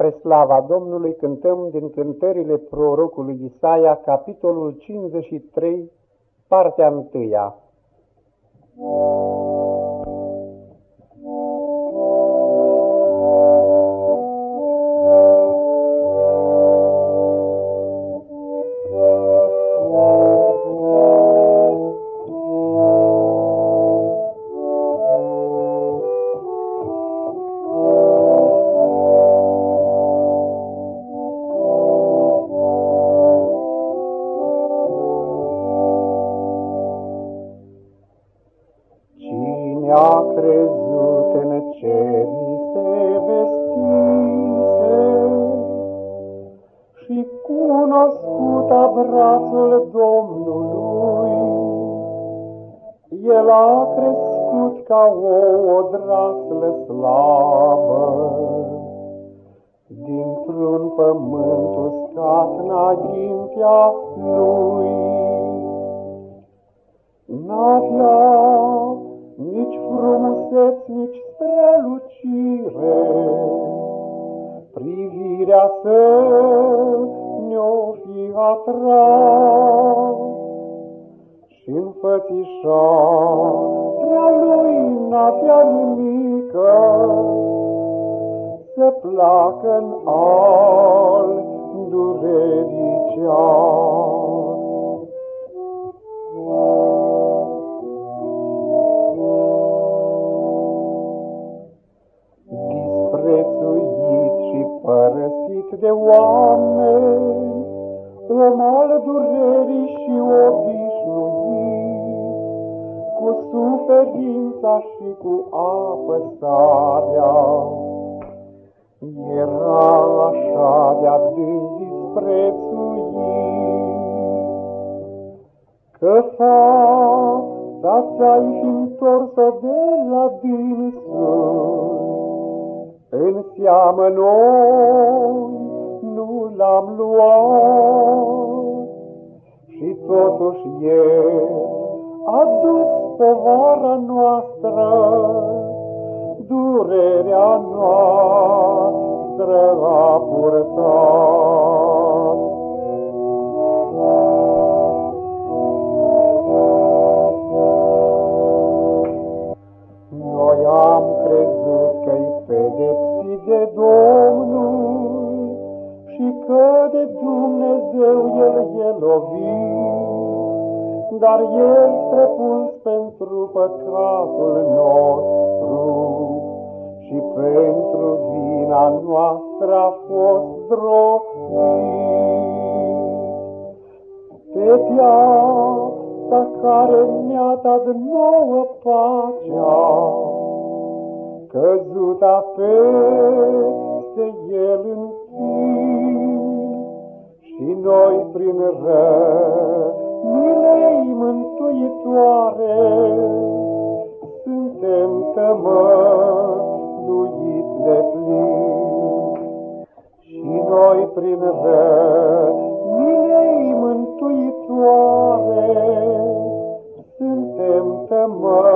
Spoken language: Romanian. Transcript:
Spre slava Domnului cântăm din cântările prorocului Isaia, capitolul 53, partea 1. a cunoscut a brațul Domnului. El a crescut ca o odraslă slavă, dintr-un pământ uscat înaintea lui. N-avea nici frumuseți, nici strălucire. Privirea să ne-o fi atras și în fățișarea lui n-avea nimică să placă în al durerii ceas. de oameni, om al durerii și obișnuit, cu suferința și cu apăsarea. Era așa de adânc disprețuit, că fața ți-ai fi întors-o de la dânsul, în seamă noi l-am luat. Și totuși el a dus povara noastră, durerea noastră Dumnezeu El e lovit, dar El străpuns pentru păcatul nostru și pentru vina noastră a fost zdrobit. Pe piața care mi-a dat nouă pacea, căzuta peste El în și noi prin rău, milei mântuitoare, suntem tămăduiți de plin. Și noi prin rău, milei mântuitoare, suntem tămăduiți